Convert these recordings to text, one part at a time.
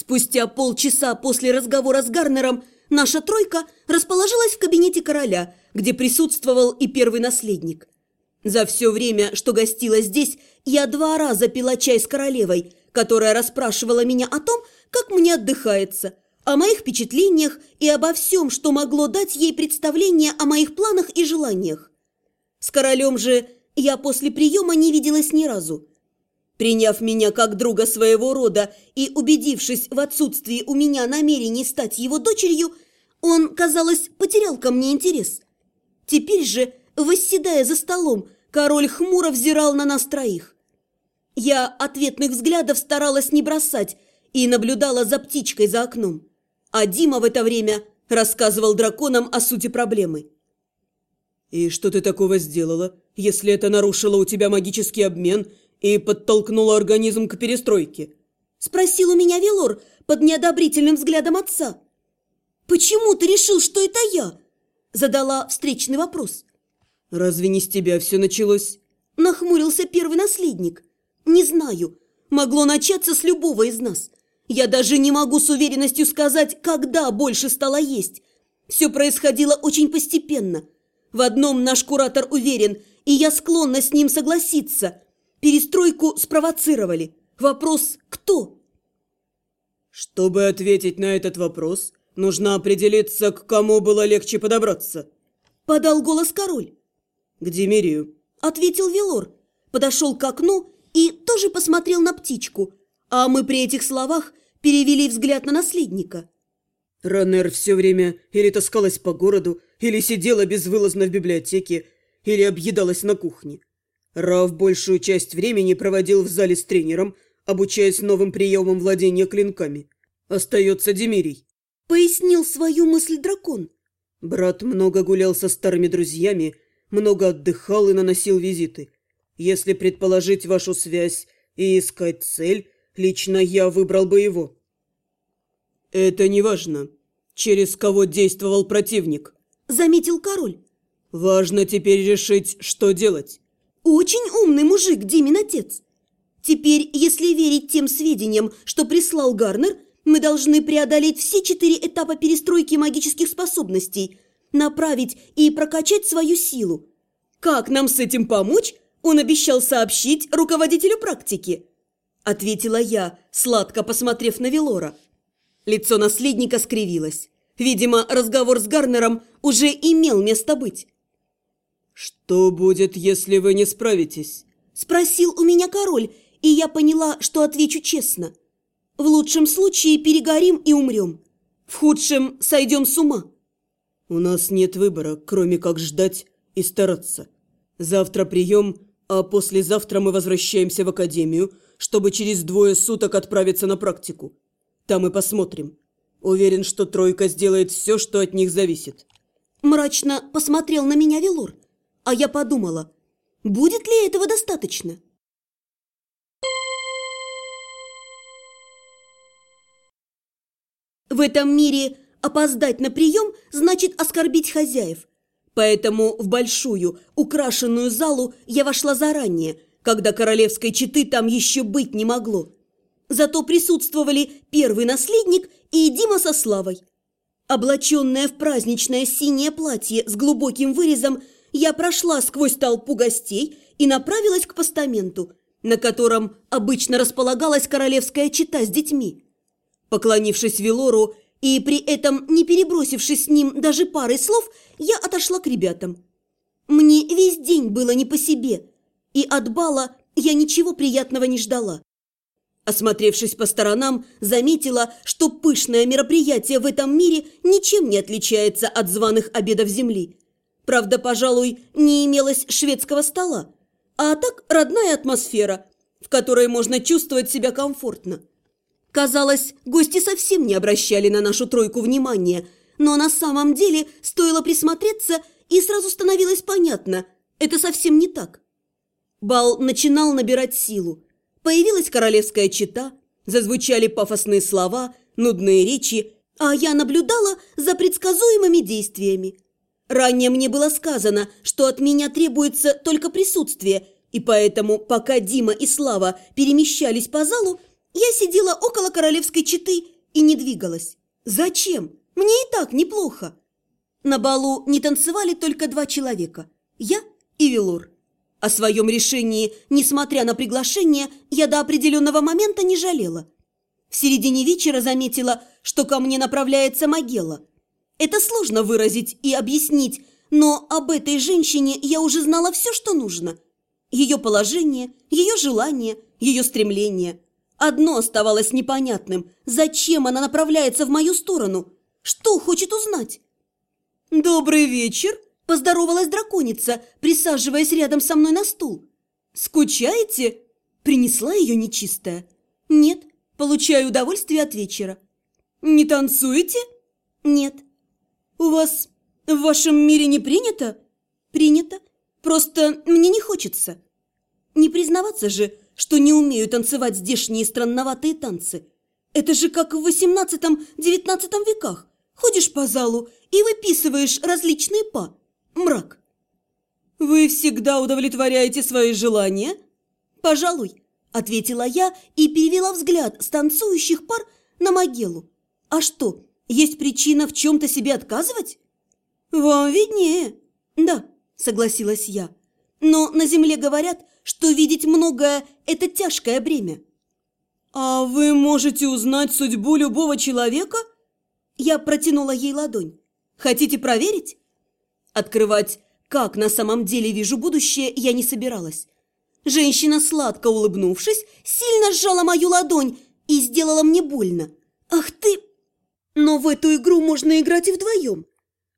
Спустя полчаса после разговора с Гарнером наша тройка расположилась в кабинете короля, где присутствовал и первый наследник. За все время, что гостила здесь, я два раза пила чай с королевой, которая расспрашивала меня о том, как мне отдыхается, о моих впечатлениях и обо всем, что могло дать ей представление о моих планах и желаниях. С королем же я после приема не виделась ни разу. Приняв меня как друга своего рода и убедившись в отсутствии у меня намерений стать его дочерью, он, казалось, потерял ко мне интерес. Теперь же, восседая за столом, король хмуро взирал на нас троих. Я ответных взглядов старалась не бросать и наблюдала за птичкой за окном. А Дима в это время рассказывал драконам о сути проблемы. «И что ты такого сделала, если это нарушило у тебя магический обмен и подтолкнуло организм к перестройке?» Спросил у меня Велор под неодобрительным взглядом отца. «Почему ты решил, что это я?» Задала встречный вопрос. «Разве не с тебя все началось?» Нахмурился первый наследник. «Не знаю. Могло начаться с любого из нас. Я даже не могу с уверенностью сказать, когда больше стало есть. Все происходило очень постепенно. В одном наш куратор уверен, и я склонна с ним согласиться. Перестройку спровоцировали. Вопрос «кто?». Чтобы ответить на этот вопрос, нужно определиться, к кому было легче подобраться. Подал голос король. К Демирию. Ответил Велор. Подошел к окну и тоже посмотрел на птичку. А мы при этих словах перевели взгляд на наследника. Ранер все время или таскалась по городу, или сидела безвылазно в библиотеке, или объедалась на кухне. Рав большую часть времени проводил в зале с тренером, обучаясь новым приемам владения клинками. Остается Демирий. Пояснил свою мысль дракон. Брат много гулял со старыми друзьями, много отдыхал и наносил визиты. Если предположить вашу связь и искать цель, лично я выбрал бы его. Это не важно, через кого действовал противник. Заметил король. Важно теперь решить, что делать. Очень умный мужик, Димин отец. Теперь, если верить тем сведениям, что прислал Гарнер, мы должны преодолеть все четыре этапа перестройки магических способностей, направить и прокачать свою силу. Как нам с этим помочь, он обещал сообщить руководителю практики. Ответила я, сладко посмотрев на Велора. Лицо наследника скривилось. Видимо, разговор с Гарнером уже имел место быть. «Что будет, если вы не справитесь?» Спросил у меня король, и я поняла, что отвечу честно. В лучшем случае перегорим и умрем. В худшем сойдем с ума. У нас нет выбора, кроме как ждать и стараться. Завтра прием, а послезавтра мы возвращаемся в академию, чтобы через двое суток отправиться на практику. Там и посмотрим. Уверен, что тройка сделает все, что от них зависит. Мрачно посмотрел на меня Велор. А я подумала, будет ли этого достаточно? В этом мире опоздать на прием значит оскорбить хозяев. Поэтому в большую, украшенную залу я вошла заранее, когда королевской четы там еще быть не могло. Зато присутствовали первый наследник и Дима со Славой. Облаченная в праздничное синее платье с глубоким вырезом, я прошла сквозь толпу гостей и направилась к постаменту, на котором обычно располагалась королевская чита с детьми. Поклонившись Велору и при этом не перебросившись с ним даже парой слов, я отошла к ребятам. Мне весь день было не по себе, и от бала я ничего приятного не ждала. Осмотревшись по сторонам, заметила, что пышное мероприятие в этом мире ничем не отличается от званых обедов земли – Правда, пожалуй, не имелось шведского стола, а так родная атмосфера, в которой можно чувствовать себя комфортно. Казалось, гости совсем не обращали на нашу тройку внимания, но на самом деле стоило присмотреться, и сразу становилось понятно – это совсем не так. Бал начинал набирать силу. Появилась королевская чета, зазвучали пафосные слова, нудные речи, а я наблюдала за предсказуемыми действиями – Ранее мне было сказано, что от меня требуется только присутствие, и поэтому, пока Дима и Слава перемещались по залу, Я сидела около королевской четы и не двигалась. Зачем? Мне и так неплохо. На балу не танцевали только два человека – я и Велор. О своем решении, несмотря на приглашение, я до определенного момента не жалела. В середине вечера заметила, что ко мне направляется Магелла. Это сложно выразить и объяснить, но об этой женщине я уже знала все, что нужно. Ее положение, ее желание, ее стремление. Одно оставалось непонятным – зачем она направляется в мою сторону? Что хочет узнать? «Добрый вечер!» – поздоровалась драконица, присаживаясь рядом со мной на стул. «Скучаете?» – принесла ее нечистая. «Нет, получаю удовольствие от вечера». «Не танцуете?» «Нет». «У вас в вашем мире не принято?» «Принято. Просто мне не хочется». Не признаваться же, что не умею танцевать здешние странноватые танцы. Это же как в XVIII-XIX веках. Ходишь по залу и выписываешь различные па. Мрак. «Вы всегда удовлетворяете свои желания?» «Пожалуй», – ответила я и перевела взгляд с танцующих пар на могилу. «А что, есть причина в чем-то себе отказывать?» «Вам виднее». «Да», – согласилась я. «Но на земле говорят, что видеть многое – это тяжкое бремя». «А вы можете узнать судьбу любого человека?» Я протянула ей ладонь. «Хотите проверить?» Открывать, как на самом деле вижу будущее, я не собиралась. Женщина, сладко улыбнувшись, сильно сжала мою ладонь и сделала мне больно. «Ах ты!» Но в эту игру можно играть и вдвоем.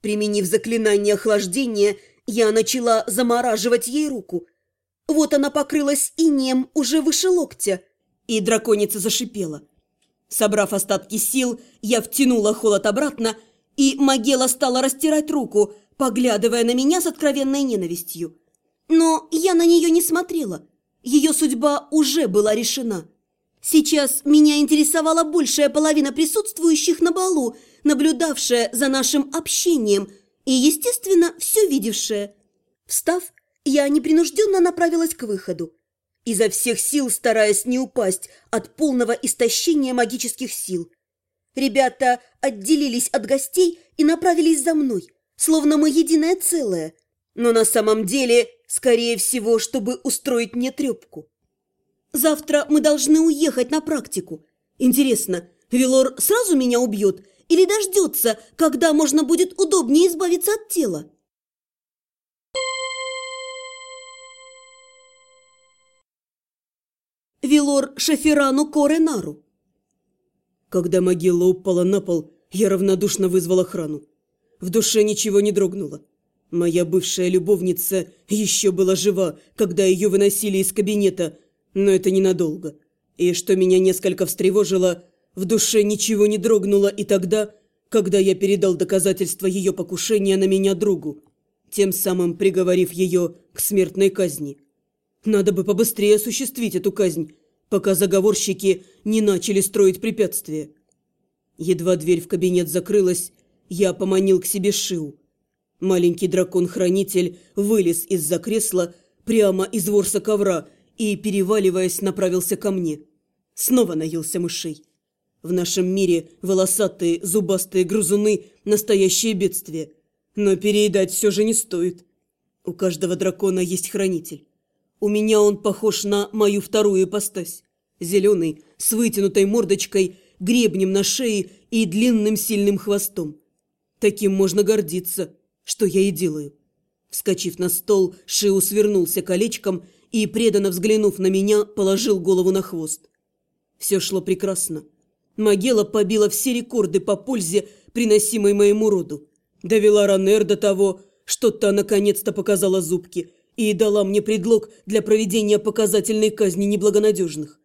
Применив заклинание охлаждения, я начала замораживать ей руку. Вот она покрылась инеем уже выше локтя, и драконица зашипела. Собрав остатки сил, я втянула холод обратно, и Магела стала растирать руку, поглядывая на меня с откровенной ненавистью. Но я на нее не смотрела. Ее судьба уже была решена. Сейчас меня интересовала большая половина присутствующих на балу, наблюдавшая за нашим общением и, естественно, все видевшая. Встав, я непринужденно направилась к выходу изо всех сил стараясь не упасть от полного истощения магических сил. Ребята отделились от гостей и направились за мной, словно мы единое целое, но на самом деле, скорее всего, чтобы устроить мне трепку. Завтра мы должны уехать на практику. Интересно, Велор сразу меня убьет или дождется, когда можно будет удобнее избавиться от тела? Вилор Шафирану Коренару. Когда могила упала на пол, я равнодушно вызвал охрану. В душе ничего не дрогнуло. Моя бывшая любовница еще была жива, когда ее выносили из кабинета, но это ненадолго. И что меня несколько встревожило, в душе ничего не дрогнуло и тогда, когда я передал доказательства ее покушения на меня другу, тем самым приговорив ее к смертной казни. Надо бы побыстрее осуществить эту казнь, пока заговорщики не начали строить препятствия. Едва дверь в кабинет закрылась, я поманил к себе Шиу. Маленький дракон-хранитель вылез из-за кресла прямо из ворса ковра и, переваливаясь, направился ко мне. Снова наелся мышей. В нашем мире волосатые зубастые грызуны – настоящее бедствие. Но переедать все же не стоит. У каждого дракона есть хранитель. У меня он похож на мою вторую ипостась. Зеленый, с вытянутой мордочкой, гребнем на шее и длинным сильным хвостом. Таким можно гордиться, что я и делаю. Вскочив на стол, Шиу свернулся колечком и, преданно взглянув на меня, положил голову на хвост. Все шло прекрасно. Магела побила все рекорды по пользе, приносимой моему роду. Довела Ранер до того, что та наконец-то показала зубки – и дала мне предлог для проведения показательной казни неблагонадежных.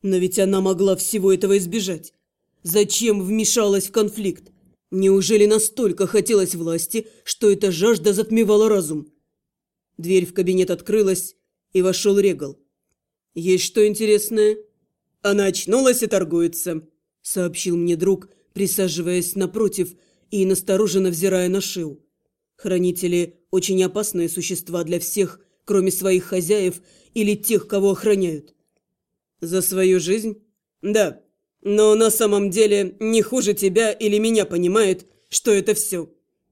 Но ведь она могла всего этого избежать. Зачем вмешалась в конфликт? Неужели настолько хотелось власти, что эта жажда затмевала разум? Дверь в кабинет открылась, и вошел Регал. «Есть что интересное?» «Она очнулась и торгуется», — сообщил мне друг, присаживаясь напротив и настороженно взирая на Шиу. Хранители – очень опасные существа для всех, кроме своих хозяев или тех, кого охраняют. За свою жизнь? Да, но на самом деле не хуже тебя или меня понимает, что это все.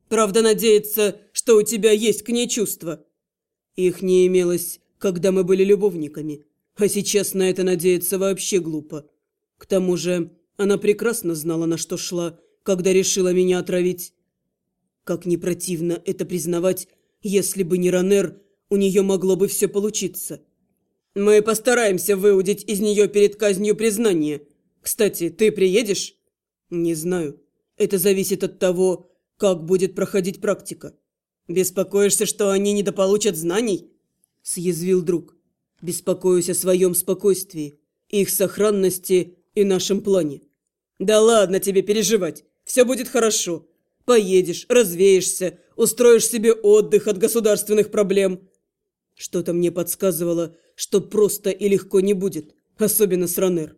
Правда, надеется, что у тебя есть к ней чувства. Их не имелось, когда мы были любовниками, а сейчас на это надеяться вообще глупо. К тому же она прекрасно знала, на что шла, когда решила меня отравить. Как не противно это признавать, если бы не Ранер, у нее могло бы все получиться. Мы постараемся выудить из нее перед казнью признание. Кстати, ты приедешь? Не знаю. Это зависит от того, как будет проходить практика. Беспокоишься, что они недополучат знаний? Съязвил друг. Беспокоюсь о своем спокойствии, их сохранности и нашем плане. Да ладно тебе переживать. Все будет хорошо. Поедешь, развеешься, устроишь себе отдых от государственных проблем. Что-то мне подсказывало, что просто и легко не будет, особенно с Ранер.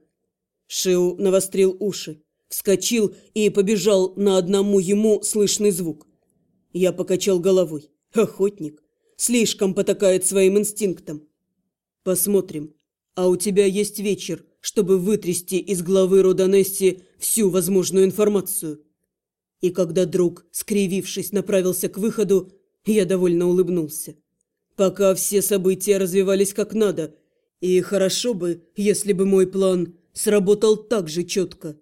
Шиу навострил уши, вскочил и побежал на одному ему слышный звук. Я покачал головой. Охотник. Слишком потакает своим инстинктам. Посмотрим. А у тебя есть вечер, чтобы вытрясти из главы Роданесси всю возможную информацию. И когда друг, скривившись, направился к выходу, я довольно улыбнулся. Пока все события развивались как надо, и хорошо бы, если бы мой план сработал так же четко.